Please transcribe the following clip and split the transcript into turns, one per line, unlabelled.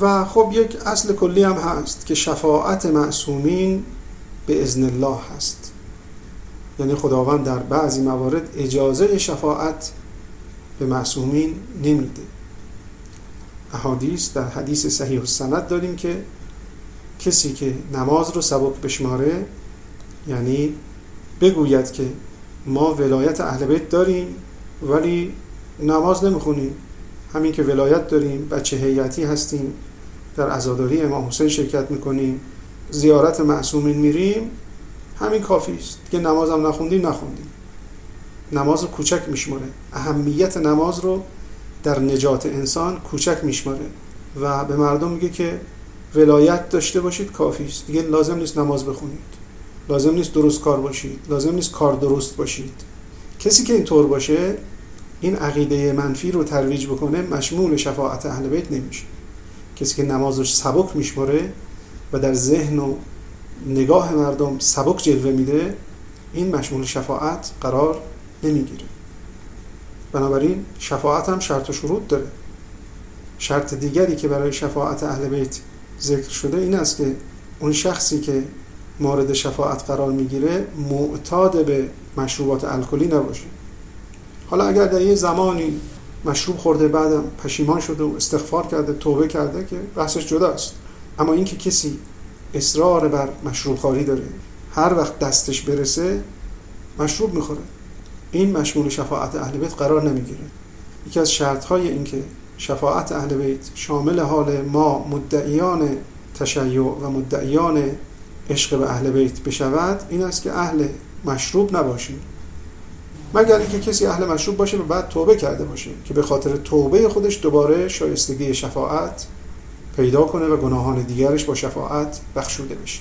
و خب یک اصل کلی هم هست که شفاعت معصومین به ازن الله هست. یعنی خداوند در بعضی موارد اجازه شفاعت به معصومین نمیده. احادیث در حدیث صحیح السند داریم که کسی که نماز رو سبک بشماره یعنی بگوید که ما ولایت اهل بیت داریم ولی نماز نمی‌خونیم. همین که ولایت داریم بچه هیئتی هستیم در عزاداری امام حسین شرکت می‌کنیم زیارت معصومین میریم همین کافی است. که هم نخوندیم نخوندیم. نماز رو کوچک میشماره. اهمیت نماز رو در نجات انسان کوچک میشماره و به مردم میگه که ولایت داشته باشید کافی است. دیگه لازم نیست نماز بخونید. لازم نیست درست کار باشید. لازم نیست کار درست باشید. کسی که اینطور باشه این عقیده منفی رو ترویج بکنه مشمول شفاعت اهل بیت نمیشه. کسی که نمازش سبک میشماره و در ذهن و نگاه مردم سبک جلوه میده این مشمول شفاعت قرار نمی‌گیره. بنابراین شفاعت هم شرط و شروط داره. شرط دیگری که برای شفاعت اهل بیت ذکر شده این است که اون شخصی که مورد شفاعت قرار می‌گیره معتاد به مشروبات الکلی نباشه. حالا اگر در یه زمانی مشروب خورده بعدم پشیمان شده و استغفار کرده توبه کرده که بحثش جداست. اما اینکه کسی اصرار بر مشروب خاری داره هر وقت دستش برسه مشروب می‌خوره. این مشمول شفاعت اهل بیت قرار نمی‌گیره. یکی از شرط های این که شفاعت اهل بیت شامل حال ما مدعیان تشیع و مدعیان عشق به اهل بیت بشود این است که اهل مشروب نباشیم. مگر اینکه کسی اهل مشروب باشه و بعد توبه کرده باشه که به خاطر توبه خودش دوباره شایستگی شفاعت پیدا کنه و گناهان دیگرش با شفاعت بخشوده بشه.